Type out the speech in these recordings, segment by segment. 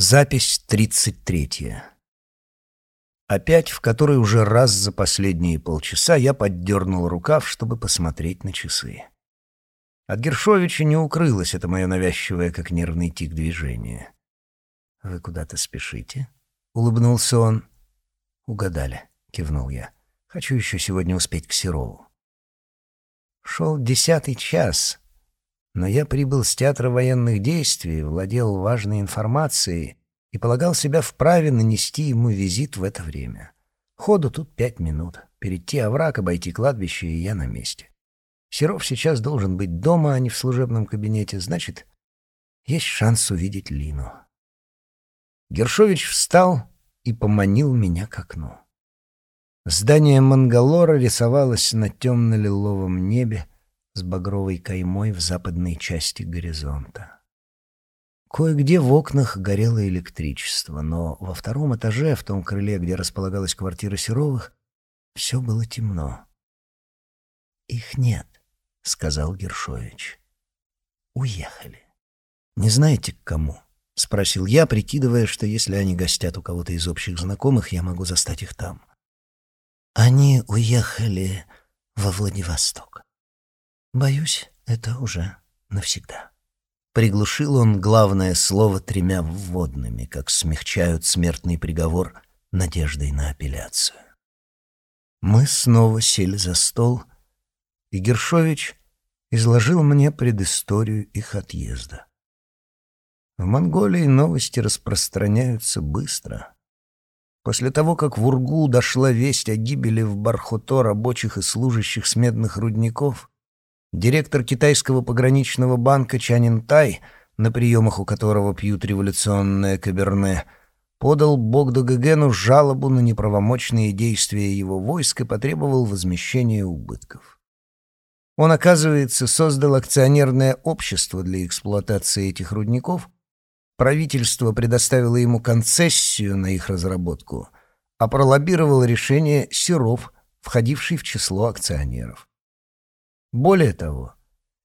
Запись тридцать третья. Опять, в который уже раз за последние полчаса я поддернул рукав, чтобы посмотреть на часы. От Гершовича не укрылось это мое навязчивое, как нервный тик, движение. «Вы куда-то спешите?» — улыбнулся он. «Угадали», — кивнул я. «Хочу еще сегодня успеть к Серову». Шел десятый час, но я прибыл с театра военных действий, владел важной информацией и полагал себя вправе нанести ему визит в это время. Ходу тут пять минут. Перейти овраг, обойти кладбище, и я на месте. Серов сейчас должен быть дома, а не в служебном кабинете. Значит, есть шанс увидеть Лину. Гершович встал и поманил меня к окну. Здание Мангалора рисовалось на темно-лиловом небе, с багровой каймой в западной части горизонта. Кое-где в окнах горело электричество, но во втором этаже, в том крыле, где располагалась квартира Серовых, все было темно. «Их нет», — сказал Гершович. «Уехали». «Не знаете, к кому?» — спросил я, прикидывая, что если они гостят у кого-то из общих знакомых, я могу застать их там. «Они уехали во Владивосток». Боюсь, это уже навсегда. Приглушил он главное слово тремя вводными, как смягчают смертный приговор надеждой на апелляцию. Мы снова сели за стол, и Гершович изложил мне предысторию их отъезда. В Монголии новости распространяются быстро. После того, как в Ургу дошла весть о гибели в Бархото рабочих и служащих с медных рудников, Директор китайского пограничного банка Чанин Тай, на приемах у которого пьют революционное каберне, подал Богду Гегену жалобу на неправомочные действия его войск и потребовал возмещения убытков. Он, оказывается, создал акционерное общество для эксплуатации этих рудников, правительство предоставило ему концессию на их разработку, а пролоббировал решение Серов, входивший в число акционеров. Более того,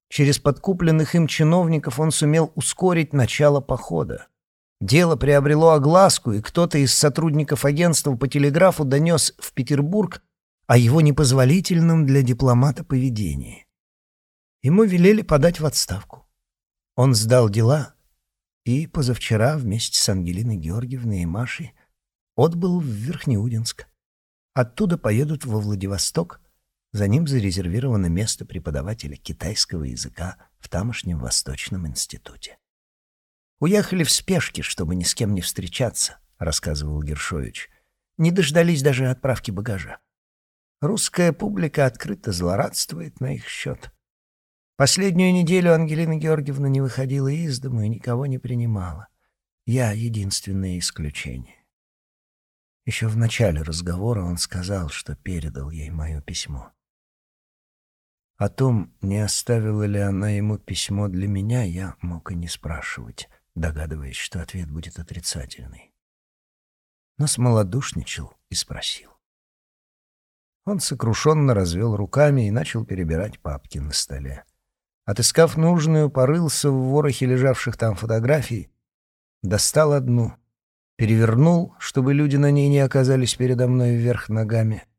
через подкупленных им чиновников он сумел ускорить начало похода. Дело приобрело огласку, и кто-то из сотрудников агентства по телеграфу донес в Петербург о его непозволительном для дипломата поведении. Ему велели подать в отставку. Он сдал дела и позавчера вместе с Ангелиной Георгиевной и Машей отбыл в Верхнеудинск. Оттуда поедут во Владивосток за ним зарезервировано место преподавателя китайского языка в тамошнем Восточном институте. «Уехали в спешке, чтобы ни с кем не встречаться», — рассказывал Гершович. «Не дождались даже отправки багажа. Русская публика открыто злорадствует на их счет. Последнюю неделю Ангелина Георгиевна не выходила из дома и никого не принимала. Я — единственное исключение. Еще в начале разговора он сказал, что передал ей мое письмо. О том, не оставила ли она ему письмо для меня, я мог и не спрашивать, догадываясь, что ответ будет отрицательный. Но смолодушничал и спросил. Он сокрушенно развел руками и начал перебирать папки на столе. Отыскав нужную, порылся в ворохе лежавших там фотографий, достал одну, перевернул, чтобы люди на ней не оказались передо мной вверх ногами —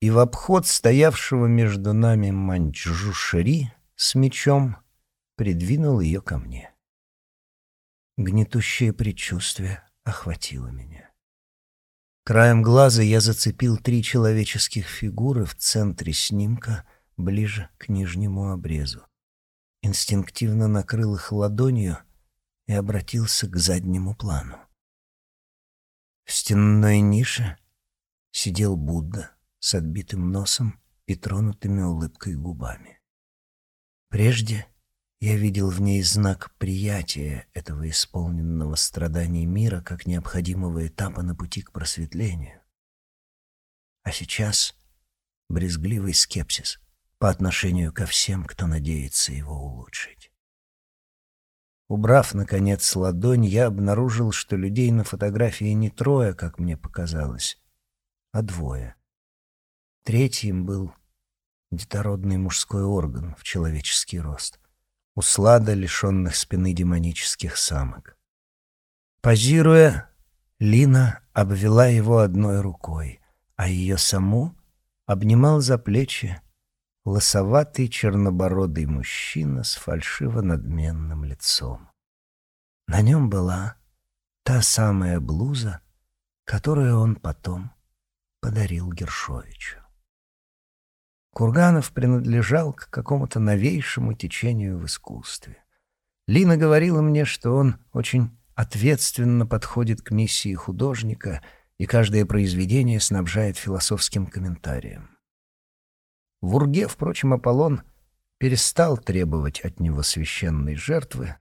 и в обход стоявшего между нами манчжушери с мечом придвинул ее ко мне. Гнетущее предчувствие охватило меня. Краем глаза я зацепил три человеческих фигуры в центре снимка, ближе к нижнему обрезу. Инстинктивно накрыл их ладонью и обратился к заднему плану. В стенной нише сидел Будда — с отбитым носом и тронутыми улыбкой губами. Прежде я видел в ней знак приятия этого исполненного страданий мира как необходимого этапа на пути к просветлению. А сейчас брезгливый скепсис по отношению ко всем, кто надеется его улучшить. Убрав, наконец, ладонь, я обнаружил, что людей на фотографии не трое, как мне показалось, а двое — Третьим был детородный мужской орган в человеческий рост, услада лишенных спины демонических самок. Позируя, Лина обвела его одной рукой, а ее саму обнимал за плечи лосоватый чернобородый мужчина с фальшиво-надменным лицом. На нем была та самая блуза, которую он потом подарил Гершовичу. Курганов принадлежал к какому-то новейшему течению в искусстве. Лина говорила мне, что он очень ответственно подходит к миссии художника и каждое произведение снабжает философским комментарием. В Урге, впрочем, Аполлон перестал требовать от него священной жертвы,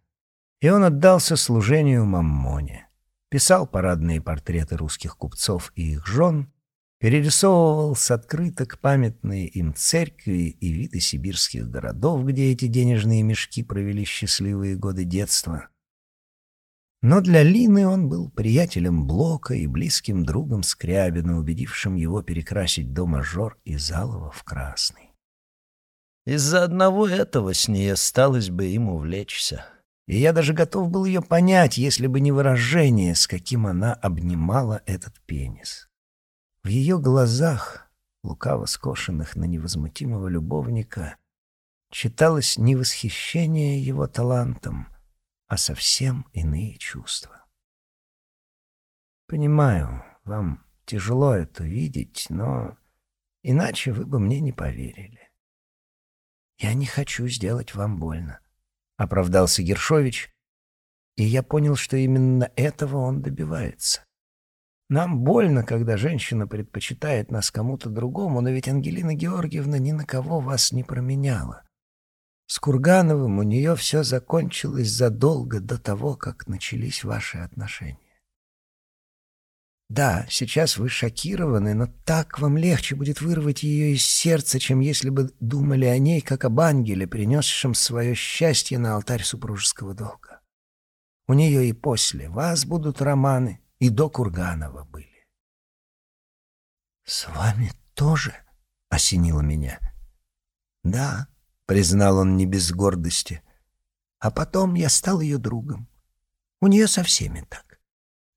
и он отдался служению Маммоне, писал парадные портреты русских купцов и их жен, перерисовывал с открыток памятные им церкви и виды сибирских городов, где эти денежные мешки провели счастливые годы детства. Но для Лины он был приятелем Блока и близким другом Скрябина, убедившим его перекрасить до мажор из алого в красный. Из-за одного этого с ней осталось бы им увлечься. И я даже готов был ее понять, если бы не выражение, с каким она обнимала этот пенис. В ее глазах, лукаво скошенных на невозмутимого любовника, читалось не восхищение его талантом, а совсем иные чувства. Понимаю, вам тяжело это видеть, но иначе вы бы мне не поверили. Я не хочу сделать вам больно, оправдался Гершович, и я понял, что именно этого он добивается. Нам больно, когда женщина предпочитает нас кому-то другому, но ведь Ангелина Георгиевна ни на кого вас не променяла. С Кургановым у нее все закончилось задолго до того, как начались ваши отношения. Да, сейчас вы шокированы, но так вам легче будет вырвать ее из сердца, чем если бы думали о ней, как об ангеле, принесшем свое счастье на алтарь супружеского долга. У нее и после вас будут романы, и до Курганова были. «С вами тоже?» — осенило меня. «Да», — признал он не без гордости. «А потом я стал ее другом. У нее со всеми так.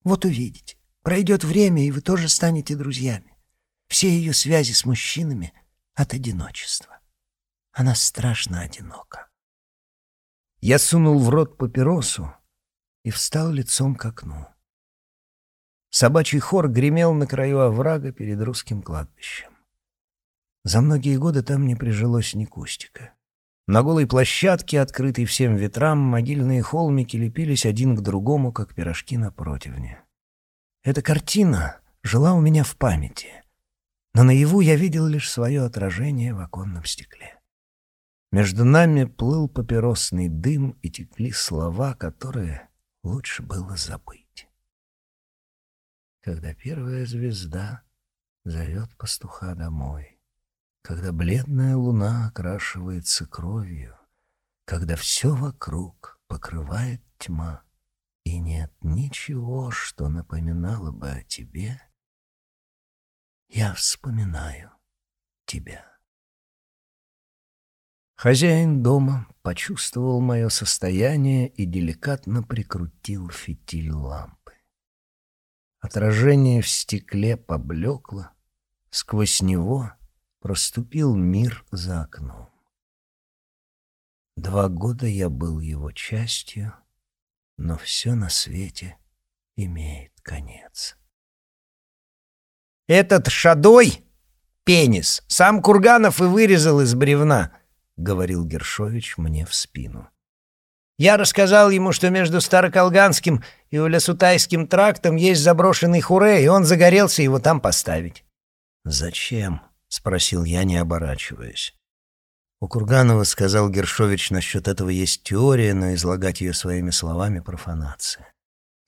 Вот увидите, пройдет время, и вы тоже станете друзьями. Все ее связи с мужчинами от одиночества. Она страшно одинока». Я сунул в рот папиросу и встал лицом к окну. Собачий хор гремел на краю оврага перед русским кладбищем. За многие годы там не прижилось ни кустика. На голой площадке, открытой всем ветрам, могильные холмики лепились один к другому, как пирожки на противне. Эта картина жила у меня в памяти, но наяву я видел лишь свое отражение в оконном стекле. Между нами плыл папиросный дым и текли слова, которые лучше было забыть когда первая звезда зовет пастуха домой, когда бледная луна окрашивается кровью, когда все вокруг покрывает тьма, и нет ничего, что напоминало бы о тебе, я вспоминаю тебя. Хозяин дома почувствовал мое состояние и деликатно прикрутил фитиль лампы. Отражение в стекле поблекло, сквозь него проступил мир за окном. Два года я был его частью, но все на свете имеет конец. «Этот шадой — пенис, сам Курганов и вырезал из бревна», — говорил Гершович мне в спину. Я рассказал ему, что между Староколганским и Улясутайским трактом есть заброшенный хуре, и он загорелся его там поставить. «Зачем?» — спросил я, не оборачиваясь. У Курганова, сказал Гершович, насчет этого есть теория, но излагать ее своими словами — профанация.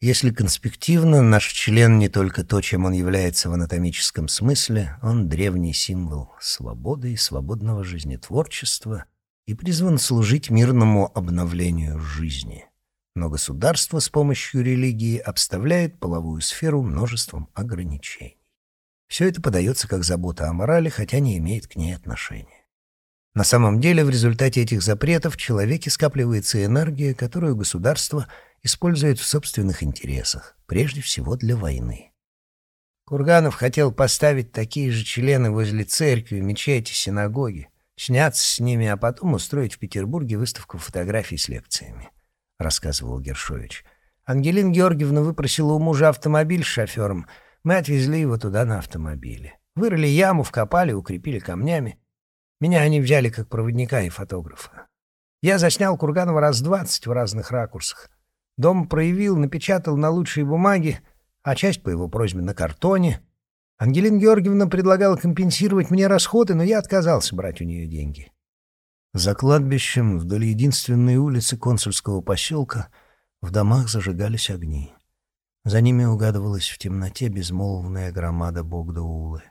Если конспективно, наш член не только то, чем он является в анатомическом смысле, он древний символ свободы и свободного жизнетворчества — и призван служить мирному обновлению жизни. Но государство с помощью религии обставляет половую сферу множеством ограничений. Все это подается как забота о морали, хотя не имеет к ней отношения. На самом деле в результате этих запретов в человеке скапливается энергия, которую государство использует в собственных интересах, прежде всего для войны. Курганов хотел поставить такие же члены возле церкви, мечети, синагоги, сняться с ними, а потом устроить в Петербурге выставку фотографий с лекциями, — рассказывал Гершович. Ангелина Георгиевна выпросила у мужа автомобиль с шофером. Мы отвезли его туда на автомобиле. Вырыли яму, вкопали, укрепили камнями. Меня они взяли как проводника и фотографа. Я заснял Курганова раз двадцать в разных ракурсах. Дом проявил, напечатал на лучшей бумаге, а часть по его просьбе на картоне. Ангелина Георгиевна предлагала компенсировать мне расходы, но я отказался брать у нее деньги. За кладбищем вдоль единственной улицы консульского поселка в домах зажигались огни. За ними угадывалась в темноте безмолвная громада Богдаулы.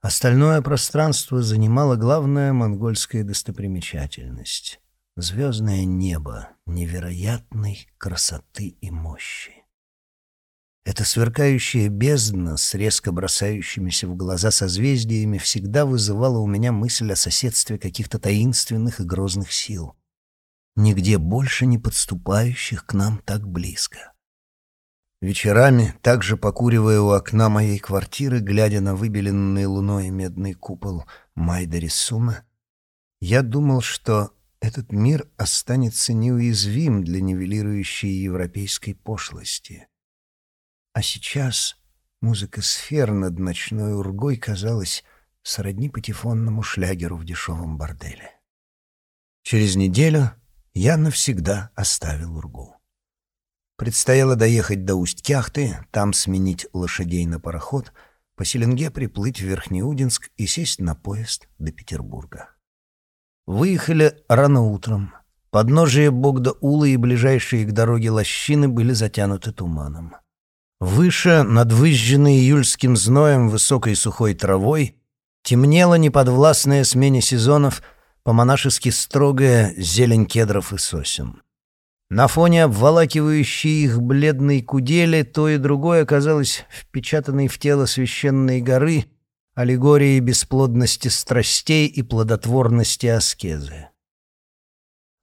Остальное пространство занимала главная монгольская достопримечательность — звездное небо невероятной красоты и мощи. Эта сверкающая бездна с резко бросающимися в глаза созвездиями всегда вызывала у меня мысль о соседстве каких-то таинственных и грозных сил, нигде больше не подступающих к нам так близко. Вечерами, также покуривая у окна моей квартиры, глядя на выбеленный луной медный купол Майдари Суна, я думал, что этот мир останется неуязвим для нивелирующей европейской пошлости — а сейчас музыка сфер над ночной ургой казалась сродни патефонному шлягеру в дешевом борделе. Через неделю я навсегда оставил ургу. Предстояло доехать до Усть-Кяхты, там сменить лошадей на пароход, по Селенге приплыть в Верхнеудинск и сесть на поезд до Петербурга. Выехали рано утром. Подножие Богда-Улы и ближайшие к дороге лощины были затянуты туманом. Выше, над выжженной июльским зноем высокой сухой травой, темнела неподвластная смене сезонов по-монашески строгая зелень кедров и сосен. На фоне обволакивающей их бледной кудели то и другое оказалось впечатанной в тело священной горы аллегорией бесплодности страстей и плодотворности аскезы.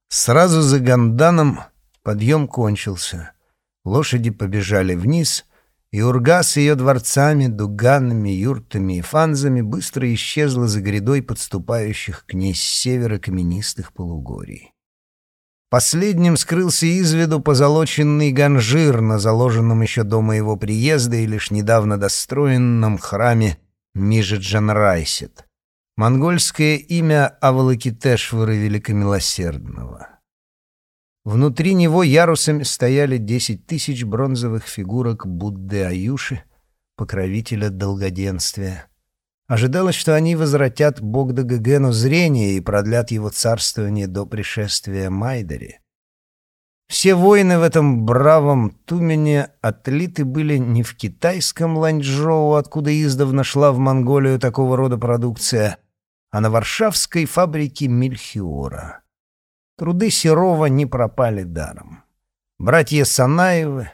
Сразу за Ганданом подъем кончился. Лошади побежали вниз — и Урга с ее дворцами, дуганами, юртами и фанзами быстро исчезла за грядой подступающих к ней с севера каменистых полугорий. Последним скрылся из виду позолоченный ганжир на заложенном еще до моего приезда и лишь недавно достроенном храме Мижиджанрайсет. Монгольское имя Авалакитешвара Великомилосердного. Внутри него ярусами стояли десять тысяч бронзовых фигурок Будды Аюши, покровителя долгоденствия. Ожидалось, что они возвратят Богда Гагену зрение и продлят его царствование до пришествия Майдари. Все воины в этом бравом Тумене отлиты были не в китайском Ланчжоу, откуда издавна шла в Монголию такого рода продукция, а на варшавской фабрике Мельхиора. Труды Серова не пропали даром. Братья Санаевы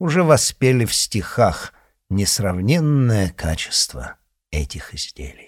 уже воспели в стихах несравненное качество этих изделий.